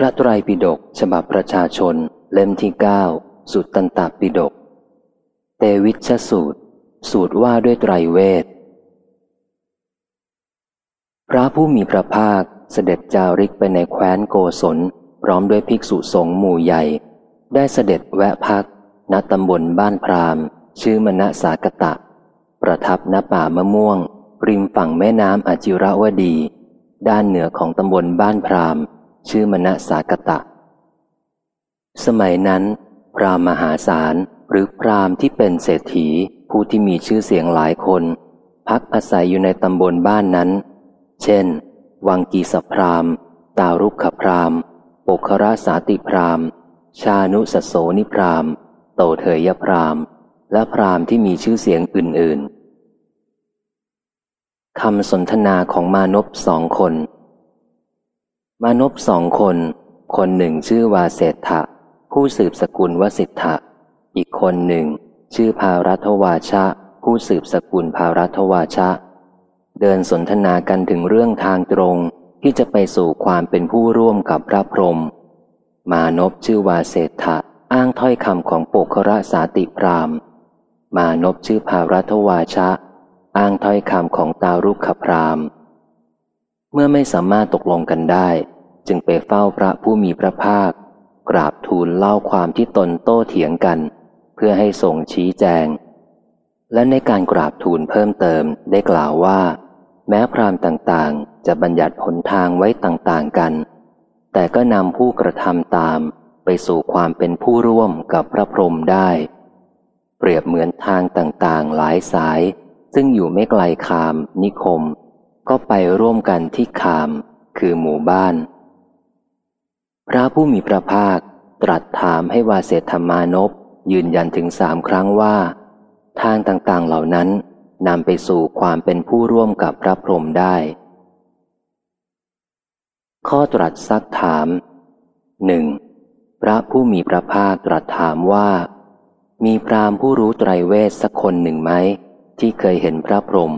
พระไตรปิฎกฉบับประชาชน เล่มที่เก้าสุตตันตปิฎกเตวิชสูตร สูตรว่าด้วยไตรเวท พระผู้มีพระภาคเสด็จจาริกไปในแคว้นโกศล พร้อมด้วยภิกษุสงฆ์หมู่ใหญ่ ได้เสด็จแวะพัก ณตำบลบ้านพรามชื่อมณสากตะ ประทับณป่ามะม่วง ริมฝั่งแม่น้ำอจิระวดี ด้านเหนือของตำบลบ้านพราม ชื่อมณสากตะ สมัยนั้น พรามมหาศาลหรือพรามที่เป็นเศรษฐีผู้ที่มีชื่อเสียงหลายคน พักอาศัยอยู่ในตำบลบ้านนั้น เช่น วังกีสพรามตารุกขพรามปุคราสาติพรามชานุสโสนิพรามโตเถยพรามและพรามที่มีชื่อเสียงอื่นๆคำสนทนาของมานพสองคน มานพสองคน คนหนึ่งชื่อวาเศษฐะผู้สืบสกุลวสิทธะ อีกคนหนึ่ง ชื่อภารัตวาชะ ผู้สืบสกุลภารัตวาชะ เดินสนทนากันถึงเรื่องทางตรงที่จะไปสู่ความเป็นผู้ร่วมกับพระพรหมมานพชื่อวาเศษฐะอ้างถ้อยคำของปุคระสาติพรามมานพชื่อภารัตวาชะ อ้างถ้อยคำของตารุกขพรามเมื่อไม่สามารถตกลงกันได้ จึงไปเฝ้าพระผู้มีพระภาค กราบทูลเล่าความที่ตนโต้เถียงกัน เพื่อให้ทรงชี้แจง และในการกราบทูลเพิ่มเติมได้กล่าวว่า แม้พรามต่างๆ จะบัญญัติผลทางไว้ต่างๆกัน แต่ก็นำผู้กระทำตามไปสู่ความเป็นผู้ร่วมกับพระพรหมได้ เปรียบเหมือนทางต่างๆ หลายสาย ซึ่งอยู่ไม่ไกลคามนิคม ก็ไปร่วมกันที่คาม คือหมู่บ้าน พระผู้มีพระภาคตรัสถามให้วาเสธรรมานพยืนยันถึงสามครั้งว่า ทางต่างๆเหล่านั้นนำไปสู่ความเป็นผู้ร่วมกับพระพรหมได้ ข้อตรัสซักถามหนึ่งพระผู้มีพระภาคตรัสถามว่า มีพรามผู้รู้ไตรเวทสักคนหนึ่งไหมที่เคยเห็นพระพรหม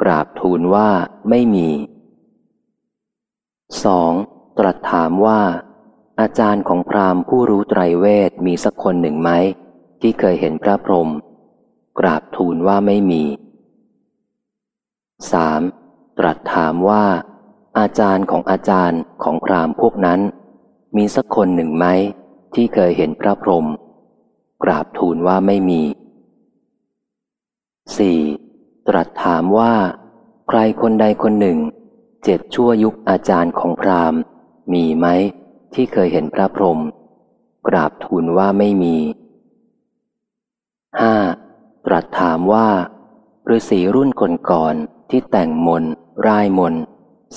กราบทูลว่าไม่มี 2. ตรัสถามว่า อาจารย์ของพราหมณ์ผู้รู้ไตรเวทมีสักคนหนึ่งไหม ที่เคยเห็นพระพรหมกราบทูลว่าไม่มี 3. ตรัสถามว่า อาจารย์ของอาจารย์ของพราหมณ์พวกนั้น มีสักคนหนึ่งไหม ที่เคยเห็นพระพรหมกราบทูลว่าไม่มี 4. ตรัสถามว่า ใครคนใดคนหนึ่ง เจ็ดชั่วยุคอาจารย์ของพราหมณ์ มีไหมที่เคยเห็นพระพรหมกราบทูลว่าไม่มีห้าตรัสถามว่าฤาษีรุ่นก่อนๆที่แต่งมนร่ายมน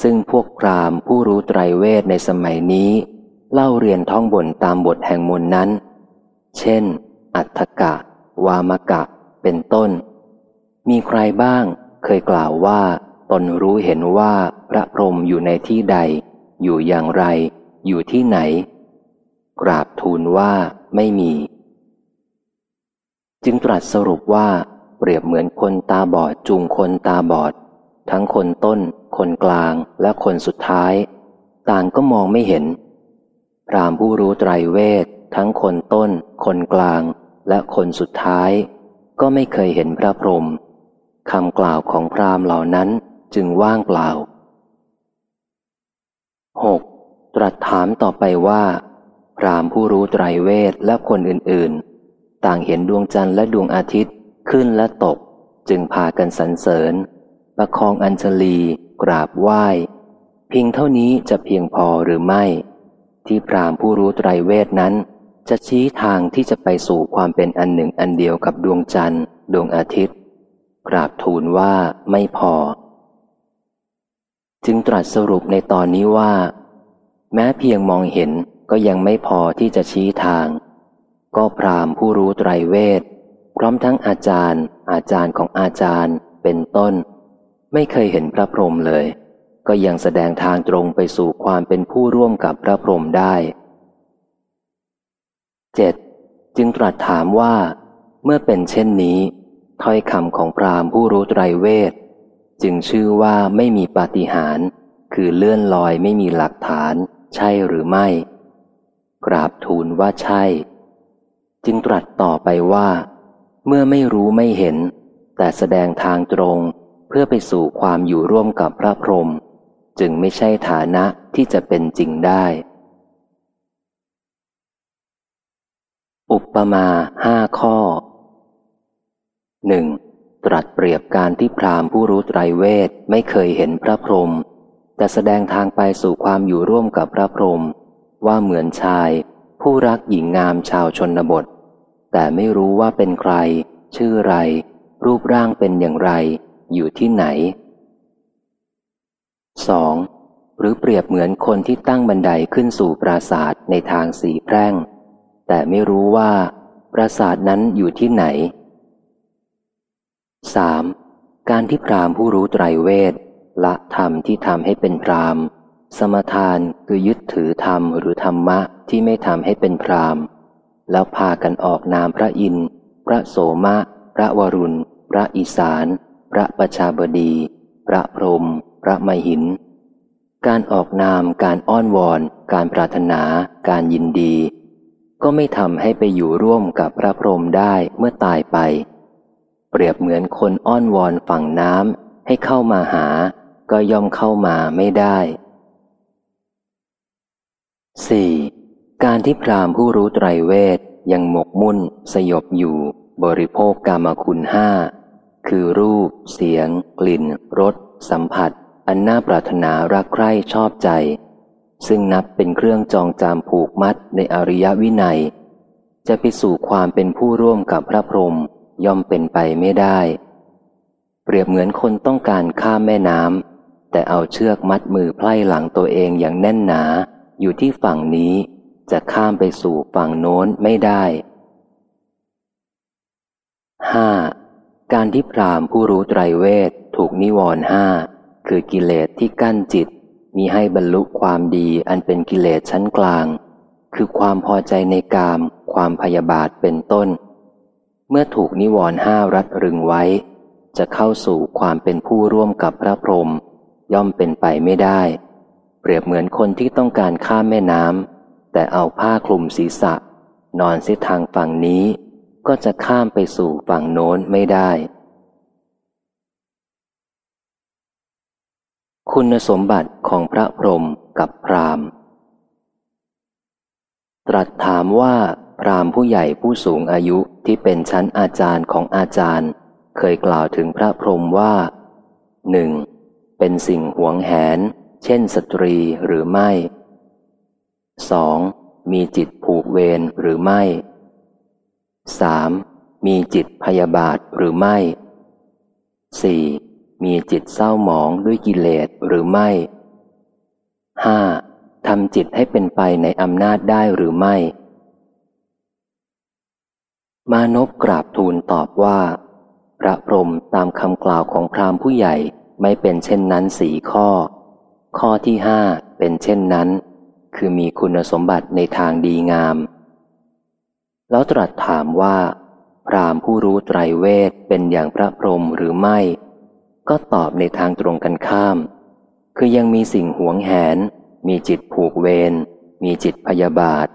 ซึ่งพวกพราหมณ์ผู้รู้ไตรเวทในสมัยนี้ เล่าเรียนท่องบนตามบทแห่งมนนั้น เช่น อัฏฐกะ วามกะ เป็นต้น มีใครบ้าง เคยกล่าวว่าตนรู้เห็นว่าพระพรหมอยู่ในที่ใด อยู่อย่างไร อยู่ที่ไหน กราบทูลว่าไม่มี จึงตรัสสรุปว่าเปรียบเหมือนคนตาบอดจูงคนตาบอด ทั้งคนต้น คนกลางและคนสุดท้าย ต่างก็มองไม่เห็นพรามผู้รู้ไตรเวททั้งคนต้น คนกลาง และคนสุดท้าย ก็ไม่เคยเห็นพระพรหม คำกล่าวของพราหมณ์เหล่านั้นจึงว่างเปล่า 6. ตรัสถามต่อไปว่า พราหมณ์ผู้รู้ไตรเวทและคนอื่นๆ ต่างเห็นดวงจันทร์และดวงอาทิตย์ขึ้นและตก จึงพากันสรรเสริญ ประคองอัญชลี กราบไหว้ เพียงเท่านี้จะเพียงพอหรือไม่ ที่พราหมณ์ผู้รู้ไตรเวทนั้น จะชี้ทางที่จะไปสู่ความเป็นอันหนึ่งอันเดียวกับดวงจันทร์ ดวงอาทิตย์ กราบทูลว่าไม่พอ จึงตรัสสรุปในตอนนี้ว่า แม้เพียงมองเห็นก็ยังไม่พอที่จะชี้ทาง ก็พรามผู้รู้ไตรเวท พร้อมทั้งอาจารย์ อาจารย์ของอาจารย์เป็นต้น ไม่เคยเห็นพระพรหมเลย ก็ยังแสดงทางตรงไปสู่ความเป็นผู้ร่วมกับพระพรหมได้ 7. จึงตรัสถามว่า เมื่อเป็นเช่นนี้ ถ้อยคำของพราหมณ์ผู้รู้ไตรเวท จึงชื่อว่าไม่มีปาฏิหาริย์คือเลื่อนลอยไม่มีหลักฐาน ใช่หรือไม่ กราบทูลว่าใช่ จึงตรัสต่อไปว่า เมื่อไม่รู้ไม่เห็น แต่แสดงทางตรงเพื่อไปสู่ความอยู่ร่วมกับพระพรหมจึงไม่ใช่ฐานะที่จะเป็นจริงได้ อุปมาห้าข้อ หนึ่งตรัสเปรียบการที่พราหมณ์ผู้รู้ไตรเวทไม่เคยเห็นพระพรหมแต่แสดงทางไปสู่ความอยู่ร่วมกับพระพรหมว่าเหมือนชาย ผู้รักหญิงงามชาวชนบท แต่ไม่รู้ว่าเป็นใคร ชื่อไร รูปร่างเป็นอย่างไร อยู่ที่ไหน 2. หรือเปรียบเหมือนคนที่ตั้งบันไดขึ้นสู่ปราสาทในทางสีแพร่ง แต่ไม่รู้ว่า ปราสาทนั้นอยู่ที่ไหน 3. การที่พรามผู้รู้ไตรเวทละธรรมที่ทำให้เป็นพรามสมทานคือยึดถือธรรมหรือธรรมะที่ไม่ทำให้เป็นพรามแล้วพากันออกนามพระอินทร์พระโสมะ พระวรุณ พระอิสาน พระประชาบดี พระพรหมพระมหิน การออกนามการอ้อนวอน การปรารถนา การยินดี ก็ไม่ทำให้ไปอยู่ร่วมกับพระพรหมได้เมื่อตายไป เปรียบเหมือนคนอ้อนวอนฝั่งน้ำให้เข้ามาหา ก็ย่อมเข้ามาไม่ได้ 4. การที่พรามผู้รู้ไตรเวทยังหมกมุ่น สยบอยู่ บริโภคกามคุณห้าคือรูป เสียง กลิ่นรสสัมผัส อันน่าปรารถนารักใคร่ชอบใจ ซึ่งนับเป็นเครื่องจองจามผูกมัดในอริยวินัย จะไปสู่ความเป็นผู้ร่วมกับพระพรหม ย่อมเป็นไปไม่ได้ เปรียบเหมือนคนต้องการข้ามแม่น้ำแต่เอาเชือกมัดมือไพล่หลังตัวเองอย่างแน่นหนา อยู่ที่ฝั่งนี้จะข้ามไปสู่ฝั่งโน้นไม่ได้ 5. การที่พรามผู้รู้ไตรเวทถูกนิวรห้าคือกิเลสที่กั้นจิต มีให้บรรลุความดีอันเป็นกิเลสชั้นกลาง คือความพอใจในกาม ความพยาบาทเป็นต้น เมื่อถูกนิวรณ์ห้ารัดรึงไว้ จะเข้าสู่ความเป็นผู้ร่วมกับพระพรหมย่อมเป็นไปไม่ได้ เปรียบเหมือนคนที่ต้องการข้ามแม่น้ำแต่เอาผ้าคลุมศีรษะ นอนเสียทางฝั่งนี้ ก็จะข้ามไปสู่ฝั่งโน้นไม่ได้ คุณสมบัติของพระพรหมกับพรามตรัสถามว่า พรามผู้ใหญ่ผู้สูงอายุที่เป็นชั้นอาจารย์ของอาจารย์ เคยกล่าวถึงพระพรหมว่าหนึ่งเป็นสิ่งหวงแหน เช่นสตรีหรือไม่สองมีจิตผูกเวรหรือไม่สามมีจิตพยาบาทหรือไม่สี่มีจิตเศร้าหมองด้วยกิเลสหรือไม่ห้าทำจิตให้เป็นไปในอำนาจได้หรือไม่ มานพกราบทูลตอบว่า พระพรหมตามคำกล่าวของพราหมณ์ผู้ใหญ่ไม่เป็นเช่นนั้นสี่ข้อ ข้อที่ห้าเป็นเช่นนั้น คือมีคุณสมบัติในทางดีงาม แล้วตรัสถามว่า พราหมณ์ผู้รู้ไตรเวทเป็นอย่างพระพรหมหรือไม่ ก็ตอบในทางตรงกันข้าม คือยังมีสิ่งหวงแหน มีจิตผูกเวรมีจิตพยาบาท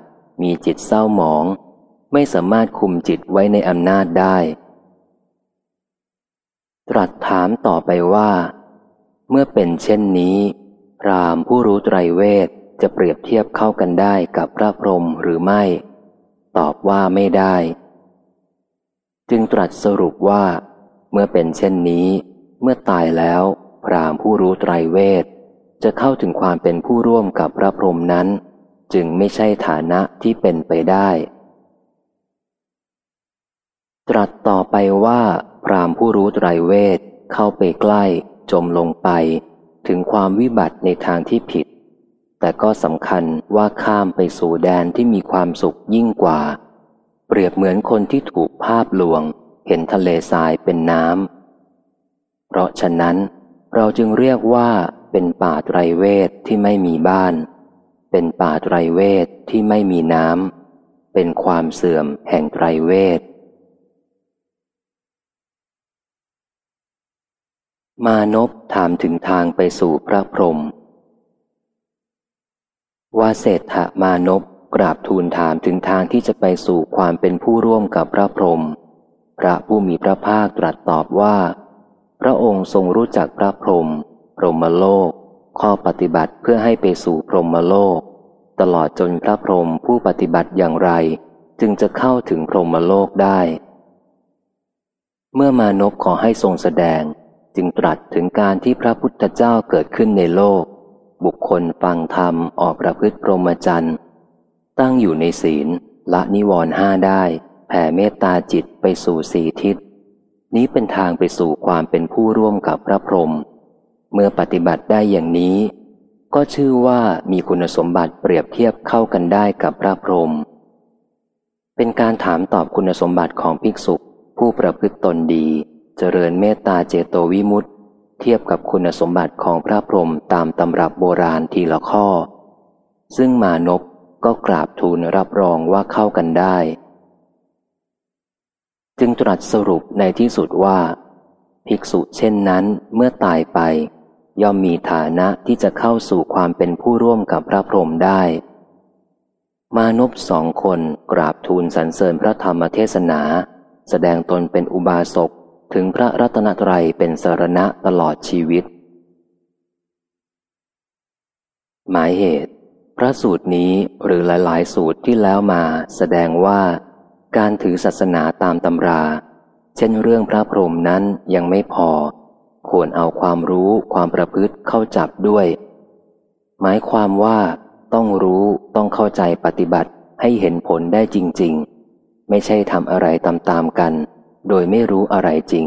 มีจิตเศร้าหมอง ไม่สามารถคุมจิตไว้ในอำนาจได้ ตรัสถามต่อไปว่า เมื่อเป็นเช่นนี้พรามผู้รู้ไตรเวทจะเปรียบเทียบเข้ากันได้กับพระพรหมหรือไม่ ตอบว่าไม่ได้ จึงตรัสสรุปว่า เมื่อเป็นเช่นนี้ เมื่อตายแล้ว พรามผู้รู้ไตรเวทจะเข้าถึงความเป็นผู้ร่วมกับพระพรหมนั้น จึงไม่ใช่ฐานะที่เป็นไปได้ ตรัสต่อไปว่า พรามผู้รู้ไตรเวทเข้าไปใกล้ จมลงไป ถึงความวิบัติในทางที่ผิด แต่ก็สำคัญว่าข้ามไปสู่แดนที่มีความสุขยิ่งกว่า เปรียบเหมือนคนที่ถูกภาพลวง เห็นทะเลทรายเป็นน้ำเพราะฉะนั้น เราจึงเรียกว่าเป็นป่าไตรเวทที่ไม่มีบ้าน เป็นป่าไตรเวทที่ไม่มีน้ำเป็นความเสื่อมแห่งไตรเวท มานพถามถึงทางไปสู่พระพรหมว่าเศรษฐมานพกราบทูลถามถึงทางที่จะไปสู่ความเป็นผู้ร่วมกับพระพรหมพระผู้มีพระภาคตรัสตอบว่า พระองค์ทรงรู้จักพระพรหมพรหมโลก ข้อปฏิบัติเพื่อให้ไปสู่พรหมโลก ตลอดจนพระพรหมผู้ปฏิบัติอย่างไร จึงจะเข้าถึงพรหมโลกได้ เมื่อมานพขอให้ทรงแสดง จึงตรัสถึงการที่พระพุทธเจ้าเกิดขึ้นในโลก บุคคลฟังธรรมออกประพฤติพรหมจรรย์ตั้งอยู่ในศีล ละนิวรณ์ห้าได้ แผ่เมตตาจิตไปสู่สีทิศ นี้เป็นทางไปสู่ความเป็นผู้ร่วมกับพระพรหมเมื่อปฏิบัติได้อย่างนี้ ก็ชื่อว่ามีคุณสมบัติเปรียบเทียบเข้ากันได้กับพระพรหมเป็นการถามตอบคุณสมบัติของภิกษุผู้ประพฤติตนดี จริญเมตตาเจโตวิมุตติ เทียบกับคุณสมบัติของพระพรหมตามตำรับโบราณทีละข้อ ซึ่งมานพก็กราบทูลรับรองว่าเข้ากันได้ จึงตรัสสรุปในที่สุดว่า ภิกษุเช่นนั้นเมื่อตายไป ย่อมมีฐานะที่จะเข้าสู่ความเป็นผู้ร่วมกับพระพรหมได้ มานพสองคนกราบทูลสรรเสริญพระธรรมเทศนา แสดงตนเป็นอุบาสก ถึงพระรัตนตรัยเป็นสารณะตลอดชีวิต หมายเหตุ พระสูตรนี้หรือหลาย ๆ สูตรที่แล้วมาแสดงว่า การถือศาสนาตามตำรา เช่นเรื่องพระพรหมนั้นยังไม่พอ ควรเอาความรู้ความประพฤติเข้าจับด้วย หมายความว่าต้องรู้ต้องเข้าใจปฏิบัติให้เห็นผลได้จริง ๆ ไม่ใช่ทำอะไรตามๆกัน โดยไม่รู้อะไรจริง